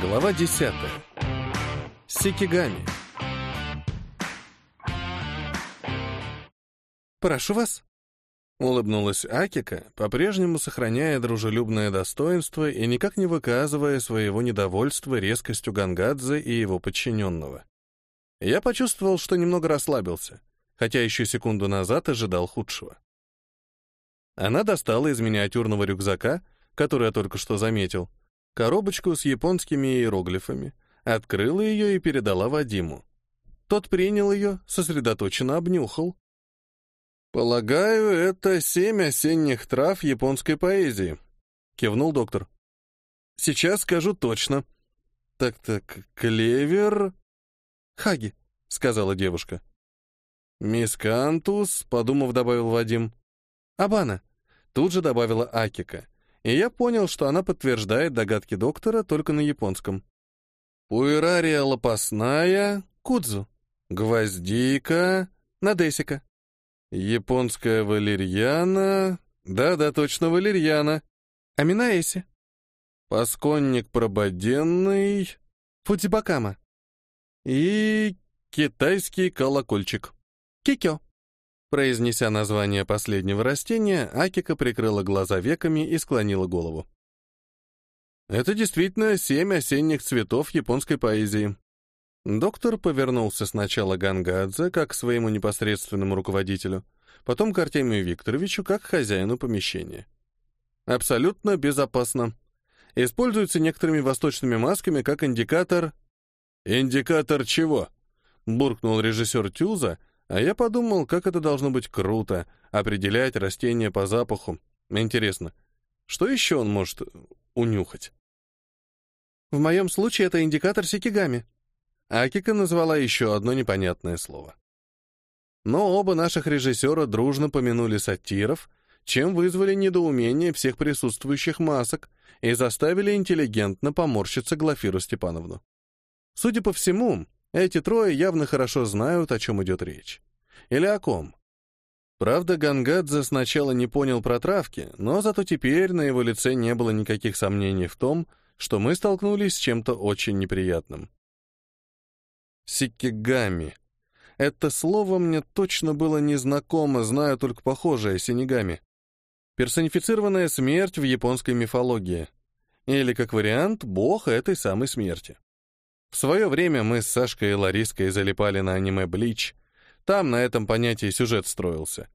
Глава 10. Сикигами. «Прошу вас», — улыбнулась Акика, по-прежнему сохраняя дружелюбное достоинство и никак не выказывая своего недовольства резкостью Гангадзе и его подчиненного. Я почувствовал, что немного расслабился, хотя еще секунду назад ожидал худшего. Она достала из миниатюрного рюкзака, который я только что заметил, коробочку с японскими иероглифами, открыла ее и передала Вадиму. Тот принял ее, сосредоточенно обнюхал. «Полагаю, это семь осенних трав японской поэзии», — кивнул доктор. «Сейчас скажу точно. Так-так, клевер...» «Хаги», — сказала девушка. «Мискантус», — подумав, добавил Вадим. «Абана», — тут же добавила Акика и я понял, что она подтверждает догадки доктора только на японском. Пуэрария лопасная, кудзу, гвоздика, надесика, японская валерьяна, да-да, точно валерьяна, аминаэси, пасконник прободенный, фудзибакама и китайский колокольчик, кикё. Произнеся название последнего растения, Акика прикрыла глаза веками и склонила голову. Это действительно семь осенних цветов японской поэзии. Доктор повернулся сначала к Гангадзе, как к своему непосредственному руководителю, потом к Артемию Викторовичу, как к хозяину помещения. Абсолютно безопасно. Используется некоторыми восточными масками как индикатор... «Индикатор чего?» — буркнул режиссер Тюза — а я подумал, как это должно быть круто, определять растения по запаху. Интересно, что еще он может унюхать? В моем случае это индикатор сикигами. Акика назвала еще одно непонятное слово. Но оба наших режиссера дружно помянули сатиров, чем вызвали недоумение всех присутствующих масок и заставили интеллигентно поморщиться Глафиру Степановну. Судя по всему, эти трое явно хорошо знают, о чем идет речь. Или о ком. Правда, Гангадзе сначала не понял про травки, но зато теперь на его лице не было никаких сомнений в том, что мы столкнулись с чем-то очень неприятным. Сикигами. Это слово мне точно было незнакомо, знаю только похожее синегами. Персонифицированная смерть в японской мифологии. Или, как вариант, бог этой самой смерти. В свое время мы с Сашкой и Лариской залипали на аниме «Блич». Там на этом понятии сюжет строился.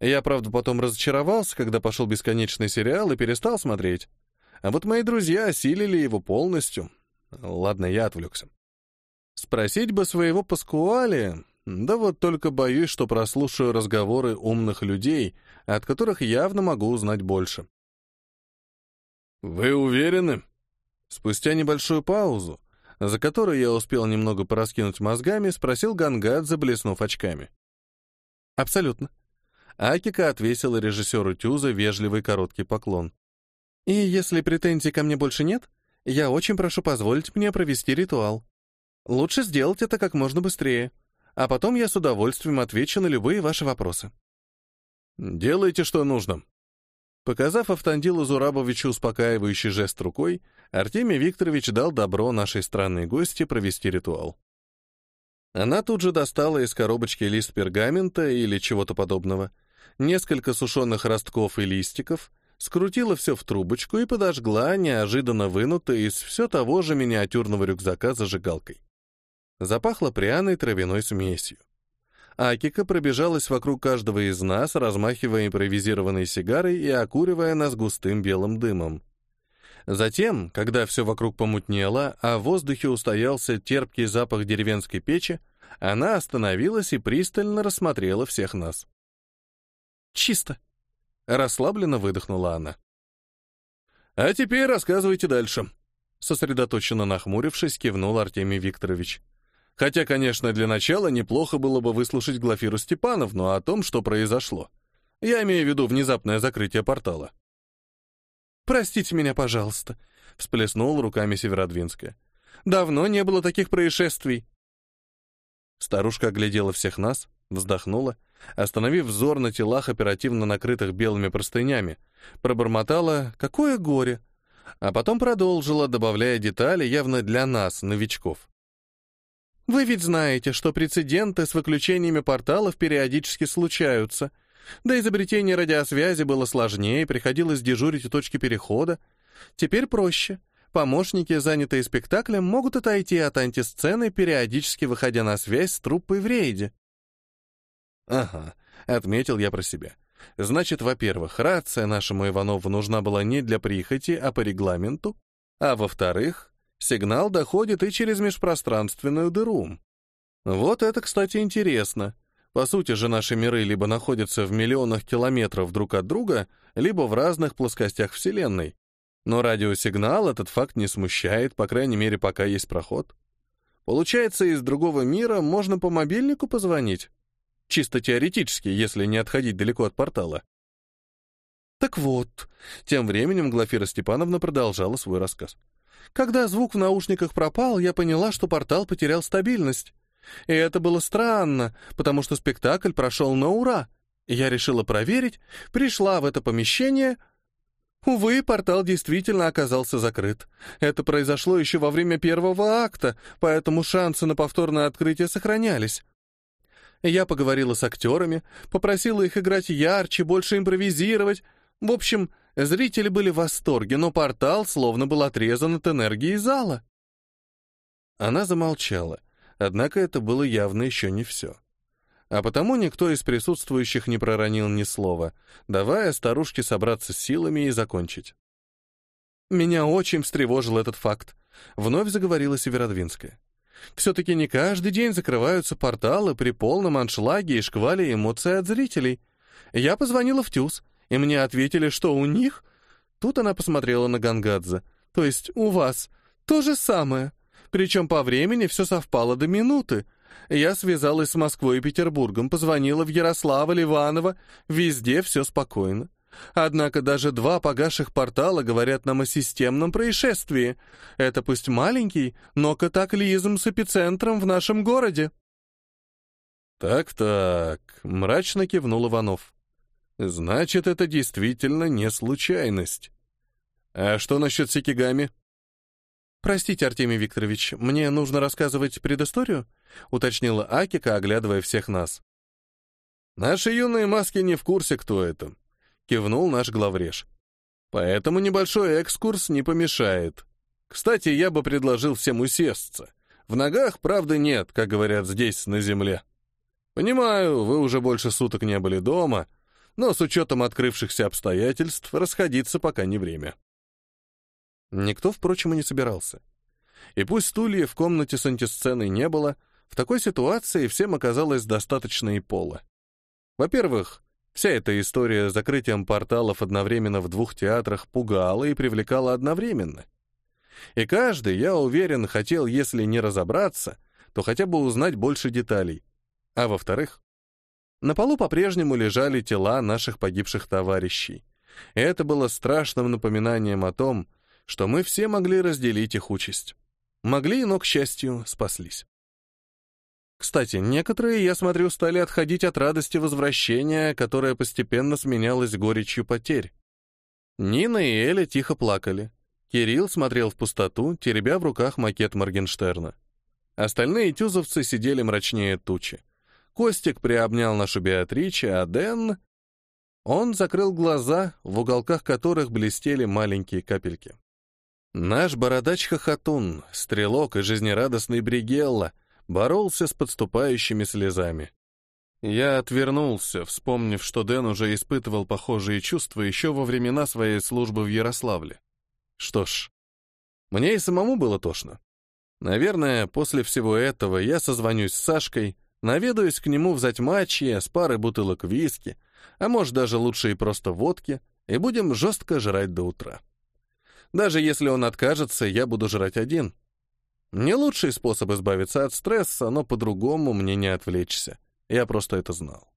Я, правда, потом разочаровался, когда пошел бесконечный сериал и перестал смотреть. А вот мои друзья осилили его полностью. Ладно, я отвлекся. Спросить бы своего Паскуали, да вот только боюсь, что прослушаю разговоры умных людей, от которых явно могу узнать больше. «Вы уверены?» Спустя небольшую паузу за которой я успел немного пораскинуть мозгами, спросил Гангадзе, блеснув очками. «Абсолютно». Акика отвесила режиссеру Тюза вежливый короткий поклон. «И если претензий ко мне больше нет, я очень прошу позволить мне провести ритуал. Лучше сделать это как можно быстрее, а потом я с удовольствием отвечу на любые ваши вопросы». «Делайте, что нужно», Показав Автандилу Зурабовичу успокаивающий жест рукой, Артемий Викторович дал добро нашей странной гости провести ритуал. Она тут же достала из коробочки лист пергамента или чего-то подобного, несколько сушеных ростков и листиков, скрутила все в трубочку и подожгла, неожиданно вынутая из все того же миниатюрного рюкзака зажигалкой. Запахло пряной травяной смесью. Акика пробежалась вокруг каждого из нас, размахивая импровизированной сигарой и окуривая нас густым белым дымом. Затем, когда все вокруг помутнело, а в воздухе устоялся терпкий запах деревенской печи, она остановилась и пристально рассмотрела всех нас. «Чисто!» — расслабленно выдохнула она. «А теперь рассказывайте дальше», — сосредоточенно нахмурившись, кивнул Артемий Викторович. Хотя, конечно, для начала неплохо было бы выслушать Глафиру Степановну о том, что произошло. Я имею в виду внезапное закрытие портала. «Простите меня, пожалуйста», — всплеснул руками Северодвинская. «Давно не было таких происшествий». Старушка оглядела всех нас, вздохнула, остановив взор на телах, оперативно накрытых белыми простынями, пробормотала «Какое горе! а потом продолжила, добавляя детали явно для нас, новичков. Вы ведь знаете, что прецеденты с выключениями порталов периодически случаются. До изобретения радиосвязи было сложнее, приходилось дежурить у точки перехода. Теперь проще. Помощники, занятые спектаклем, могут отойти от антисцены, периодически выходя на связь с труппой в рейде. Ага, отметил я про себя. Значит, во-первых, рация нашему Иванову нужна была не для прихоти, а по регламенту, а во-вторых, сигнал доходит и через межпространственную дыру. Вот это, кстати, интересно. По сути же наши миры либо находятся в миллионах километров друг от друга, либо в разных плоскостях Вселенной. Но радиосигнал этот факт не смущает, по крайней мере, пока есть проход. Получается, из другого мира можно по мобильнику позвонить? Чисто теоретически, если не отходить далеко от портала. Так вот, тем временем Глафира Степановна продолжала свой рассказ. Когда звук в наушниках пропал, я поняла, что портал потерял стабильность. И это было странно, потому что спектакль прошел на ура. Я решила проверить, пришла в это помещение. Увы, портал действительно оказался закрыт. Это произошло еще во время первого акта, поэтому шансы на повторное открытие сохранялись. Я поговорила с актерами, попросила их играть ярче, больше импровизировать. В общем, зрители были в восторге, но портал словно был отрезан от энергии зала. Она замолчала, однако это было явно еще не все. А потому никто из присутствующих не проронил ни слова, давая старушке собраться с силами и закончить. Меня очень встревожил этот факт. Вновь заговорила Северодвинская. Все-таки не каждый день закрываются порталы при полном аншлаге и шквале эмоций от зрителей. Я позвонила в ТЮЗ, и мне ответили, что у них... Тут она посмотрела на Гангадзе. То есть у вас то же самое. Причем по времени все совпало до минуты. Я связалась с Москвой и Петербургом, позвонила в Ярославль, Иваново. Везде все спокойно. Однако даже два погасших портала говорят нам о системном происшествии. Это пусть маленький, но катаклизм с эпицентром в нашем городе. «Так-так», — мрачно кивнул Иванов. «Значит, это действительно не случайность. А что насчет Сикигами?» «Простите, Артемий Викторович, мне нужно рассказывать предысторию?» — уточнила Акика, оглядывая всех нас. «Наши юные маски не в курсе, кто это кивнул наш главреж. Поэтому небольшой экскурс не помешает. Кстати, я бы предложил всем усесться. В ногах, правда, нет, как говорят здесь, на земле. Понимаю, вы уже больше суток не были дома, но с учетом открывшихся обстоятельств расходиться пока не время. Никто, впрочем, и не собирался. И пусть стульев в комнате с антисценой не было, в такой ситуации всем оказалось достаточно и пола. Во-первых, Вся эта история с закрытием порталов одновременно в двух театрах пугала и привлекала одновременно. И каждый, я уверен, хотел, если не разобраться, то хотя бы узнать больше деталей. А во-вторых, на полу по-прежнему лежали тела наших погибших товарищей. И это было страшным напоминанием о том, что мы все могли разделить их участь. Могли, но, к счастью, спаслись. Кстати, некоторые, я смотрю, стали отходить от радости возвращения, которая постепенно сменялась горечью потерь. Нина и Эля тихо плакали. Кирилл смотрел в пустоту, теребя в руках макет Моргенштерна. Остальные тюзовцы сидели мрачнее тучи. Костик приобнял нашу Беатриче, а Дэн... Он закрыл глаза, в уголках которых блестели маленькие капельки. Наш бородач-хохотун, стрелок и жизнерадостный Бригелла — боролся с подступающими слезами. Я отвернулся, вспомнив, что Дэн уже испытывал похожие чувства еще во времена своей службы в Ярославле. Что ж, мне и самому было тошно. Наверное, после всего этого я созвонюсь с Сашкой, наведаюсь к нему в затьмачье с парой бутылок виски, а может даже лучше и просто водки, и будем жестко жрать до утра. Даже если он откажется, я буду жрать один — не лучший способ избавиться от стресса, но по-другому мне не отвлечься. Я просто это знал.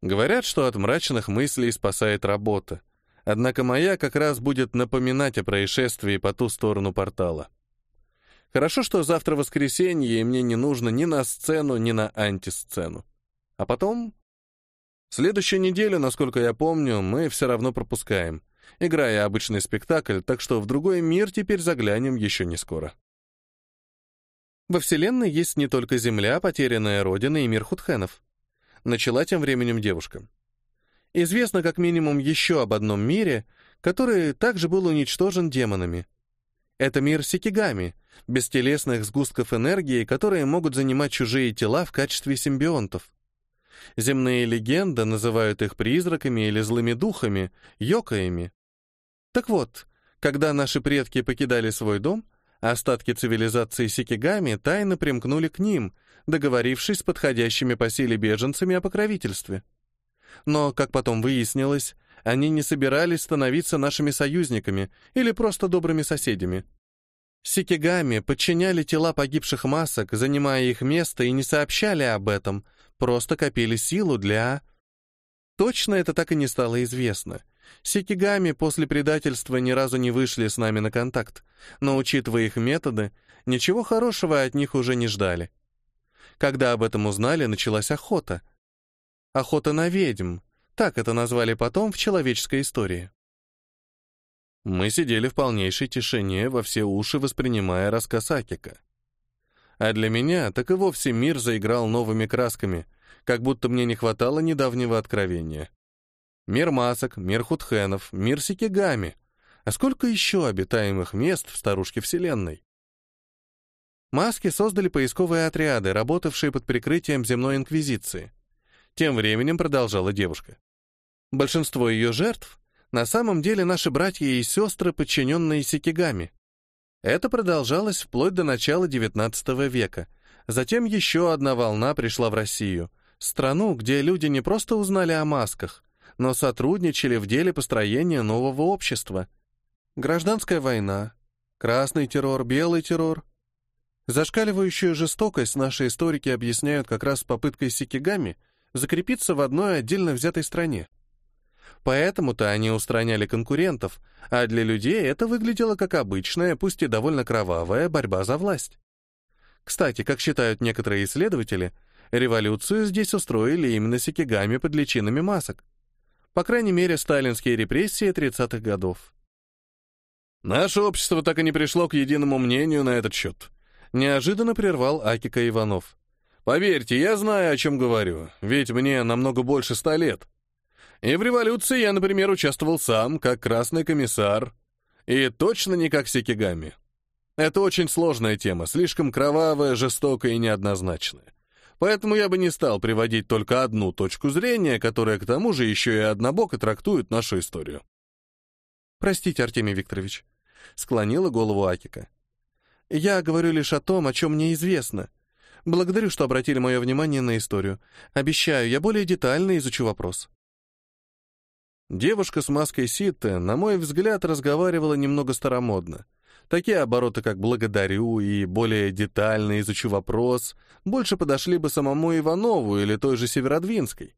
Говорят, что от мрачных мыслей спасает работа. Однако моя как раз будет напоминать о происшествии по ту сторону портала. Хорошо, что завтра воскресенье, и мне не нужно ни на сцену, ни на антисцену. А потом... Следующую неделю, насколько я помню, мы все равно пропускаем. Играя обычный спектакль, так что в другой мир теперь заглянем еще не скоро. Во Вселенной есть не только Земля, потерянная Родина и мир худхенов. Начала тем временем девушка. Известно как минимум еще об одном мире, который также был уничтожен демонами. Это мир Сикигами, бестелесных сгустков энергии, которые могут занимать чужие тела в качестве симбионтов. Земные легенды называют их призраками или злыми духами, йокаями. Так вот, когда наши предки покидали свой дом, остатки цивилизации Сикигами тайно примкнули к ним, договорившись с подходящими по силе беженцами о покровительстве. Но, как потом выяснилось, они не собирались становиться нашими союзниками или просто добрыми соседями. Сикигами подчиняли тела погибших масок, занимая их место, и не сообщали об этом, просто копили силу для... Точно это так и не стало известно. Сикигами после предательства ни разу не вышли с нами на контакт, но, учитывая их методы, ничего хорошего от них уже не ждали. Когда об этом узнали, началась охота. Охота на ведьм, так это назвали потом в человеческой истории. Мы сидели в полнейшей тишине, во все уши воспринимая рассказ Акика. А для меня так и вовсе мир заиграл новыми красками, как будто мне не хватало недавнего откровения. Мир масок, мир худхенов, мир сикигами. А сколько еще обитаемых мест в старушке Вселенной? Маски создали поисковые отряды, работавшие под прикрытием земной инквизиции. Тем временем продолжала девушка. Большинство ее жертв на самом деле наши братья и сестры, подчиненные Сикигами. Это продолжалось вплоть до начала XIX века. Затем еще одна волна пришла в Россию, страну, где люди не просто узнали о масках, но сотрудничали в деле построения нового общества. Гражданская война, красный террор, белый террор. Зашкаливающую жестокость наши историки объясняют как раз попыткой Сикигами закрепиться в одной отдельно взятой стране. Поэтому-то они устраняли конкурентов, а для людей это выглядело как обычная, пусть и довольно кровавая борьба за власть. Кстати, как считают некоторые исследователи, революцию здесь устроили именно сикигами под личинами масок. По крайней мере, сталинские репрессии 30-х годов. Наше общество так и не пришло к единому мнению на этот счет. Неожиданно прервал Акика Иванов. Поверьте, я знаю, о чем говорю, ведь мне намного больше ста лет. И в революции я, например, участвовал сам, как красный комиссар. И точно не как Сикигами. Это очень сложная тема, слишком кровавая, жестокая и неоднозначная. Поэтому я бы не стал приводить только одну точку зрения, которая к тому же еще и однобоко трактует нашу историю. «Простите, Артемий Викторович», — склонила голову Акика. «Я говорю лишь о том, о чем мне известно. Благодарю, что обратили мое внимание на историю. Обещаю, я более детально изучу вопрос». Девушка с маской Ситте, на мой взгляд, разговаривала немного старомодно. Такие обороты, как «благодарю» и более детально изучу вопрос, больше подошли бы самому Иванову или той же Северодвинской.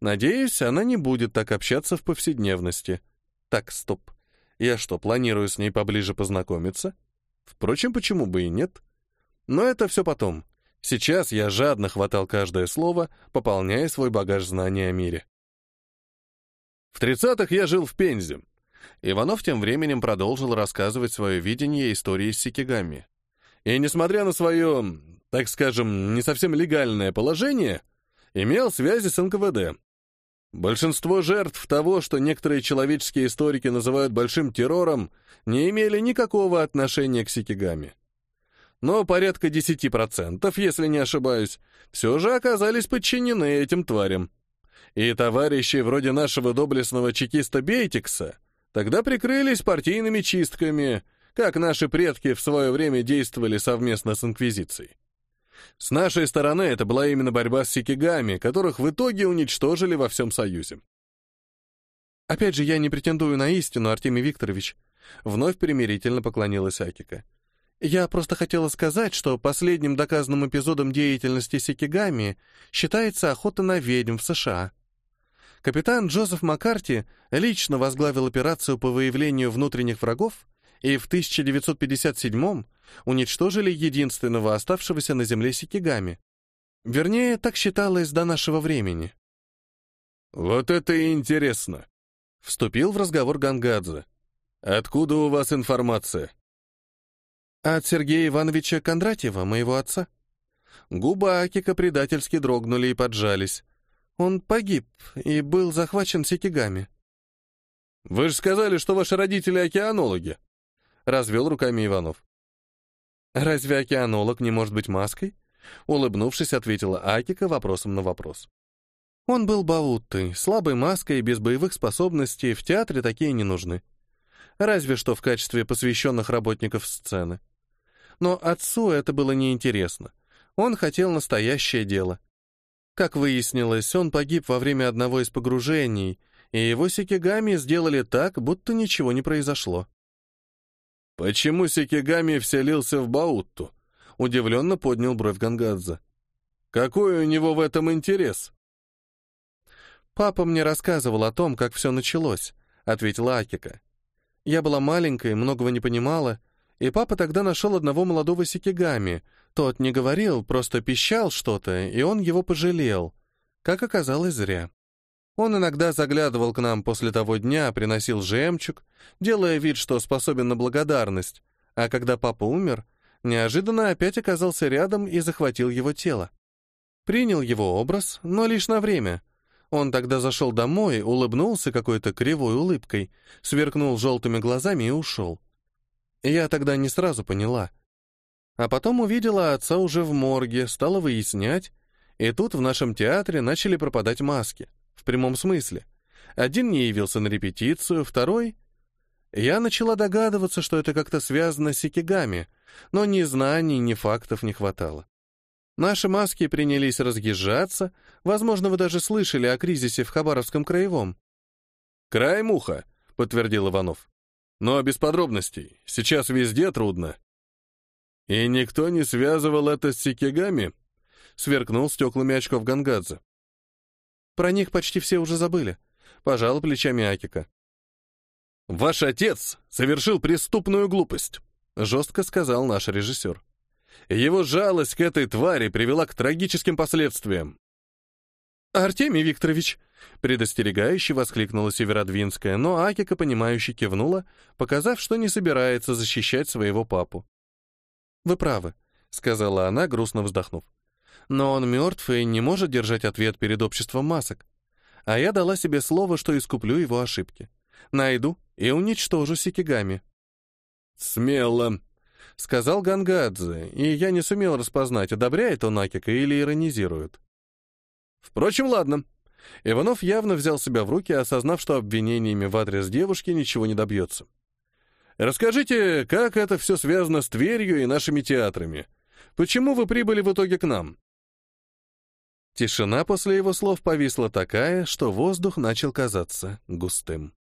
Надеюсь, она не будет так общаться в повседневности. Так, стоп. Я что, планирую с ней поближе познакомиться? Впрочем, почему бы и нет? Но это все потом. Сейчас я жадно хватал каждое слово, пополняя свой багаж знаний о мире. В 30-х я жил в Пензе. Иванов тем временем продолжил рассказывать свое видение истории с Сикигами. И несмотря на свое, так скажем, не совсем легальное положение, имел связи с НКВД. Большинство жертв того, что некоторые человеческие историки называют большим террором, не имели никакого отношения к Сикигами. Но порядка 10%, если не ошибаюсь, все же оказались подчинены этим тварям. И товарищи вроде нашего доблестного чекиста Бейтикса тогда прикрылись партийными чистками, как наши предки в свое время действовали совместно с Инквизицией. С нашей стороны это была именно борьба с сикигами, которых в итоге уничтожили во всем Союзе. «Опять же, я не претендую на истину, Артемий Викторович», — вновь примирительно поклонилась Акика. «Я просто хотела сказать, что последним доказанным эпизодом деятельности сикигами считается охота на ведьм в США». Капитан Джозеф Маккарти лично возглавил операцию по выявлению внутренних врагов и в 1957 уничтожили единственного оставшегося на земле Сикигами. Вернее, так считалось до нашего времени. Вот это и интересно. Вступил в разговор Гангадзе. «Откуда у вас информация?» «От Сергея Ивановича Кондратьева, моего отца». Губы Акика предательски дрогнули и поджались. Он погиб и был захвачен сикигами. «Вы же сказали, что ваши родители океанологи!» — развел руками Иванов. «Разве океанолог не может быть маской?» Улыбнувшись, ответила Акика вопросом на вопрос. Он был бауттой, слабой маской, без боевых способностей, в театре такие не нужны. Разве что в качестве посвященных работников сцены. Но отцу это было неинтересно. Он хотел настоящее дело. Как выяснилось, он погиб во время одного из погружений, и его сикигами сделали так, будто ничего не произошло. «Почему Сикигами вселился в Баутту?» — удивленно поднял бровь Гангадзе. «Какой у него в этом интерес?» «Папа мне рассказывал о том, как все началось», — ответила Акика. «Я была маленькой, многого не понимала, и папа тогда нашел одного молодого сикигами. Тот не говорил, просто пищал что-то, и он его пожалел. Как оказалось, зря. Он иногда заглядывал к нам после того дня, приносил жемчуг, делая вид, что способен на благодарность, а когда папа умер, неожиданно опять оказался рядом и захватил его тело. Принял его образ, но лишь на время — он тогда зашел домой, улыбнулся какой-то кривой улыбкой, сверкнул желтыми глазами и ушел. Я тогда не сразу поняла. А потом увидела отца уже в морге, стала выяснять, и тут в нашем театре начали пропадать маски. В прямом смысле. Один не явился на репетицию, второй... Я начала догадываться, что это как-то связано с икигами, но ни знаний, ни фактов не хватало. Наши маски принялись разъезжаться, возможно, вы даже слышали о кризисе в Хабаровском краевом. «Край муха», — подтвердил Иванов. «Но без подробностей. Сейчас везде трудно». «И никто не связывал это с сикигами?» — сверкнул стеклами очков Гангадзе. «Про них почти все уже забыли», — пожал плечами Акика. «Ваш отец совершил преступную глупость», — жестко сказал наш режиссер. Его жалость к этой твари привела к трагическим последствиям. «Артемий Викторович!» — предостерегающе воскликнула Северодвинская, но Акика, понимающе кивнула, показав, что не собирается защищать своего папу. «Вы правы», — сказала она, грустно вздохнув. «Но он мертв и не может держать ответ перед обществом масок. А я дала себе слово, что искуплю его ошибки. Найду и уничтожу Сикигами». «Смело», — сказал Гангадзе, и я не сумел распознать, одобряет он Акика или иронизирует. Впрочем, ладно. Иванов явно взял себя в руки, осознав, что обвинениями в адрес девушки ничего не добьется. «Расскажите, как это все связано с Тверью и нашими театрами? Почему вы прибыли в итоге к нам?» Тишина после его слов повисла такая, что воздух начал казаться густым.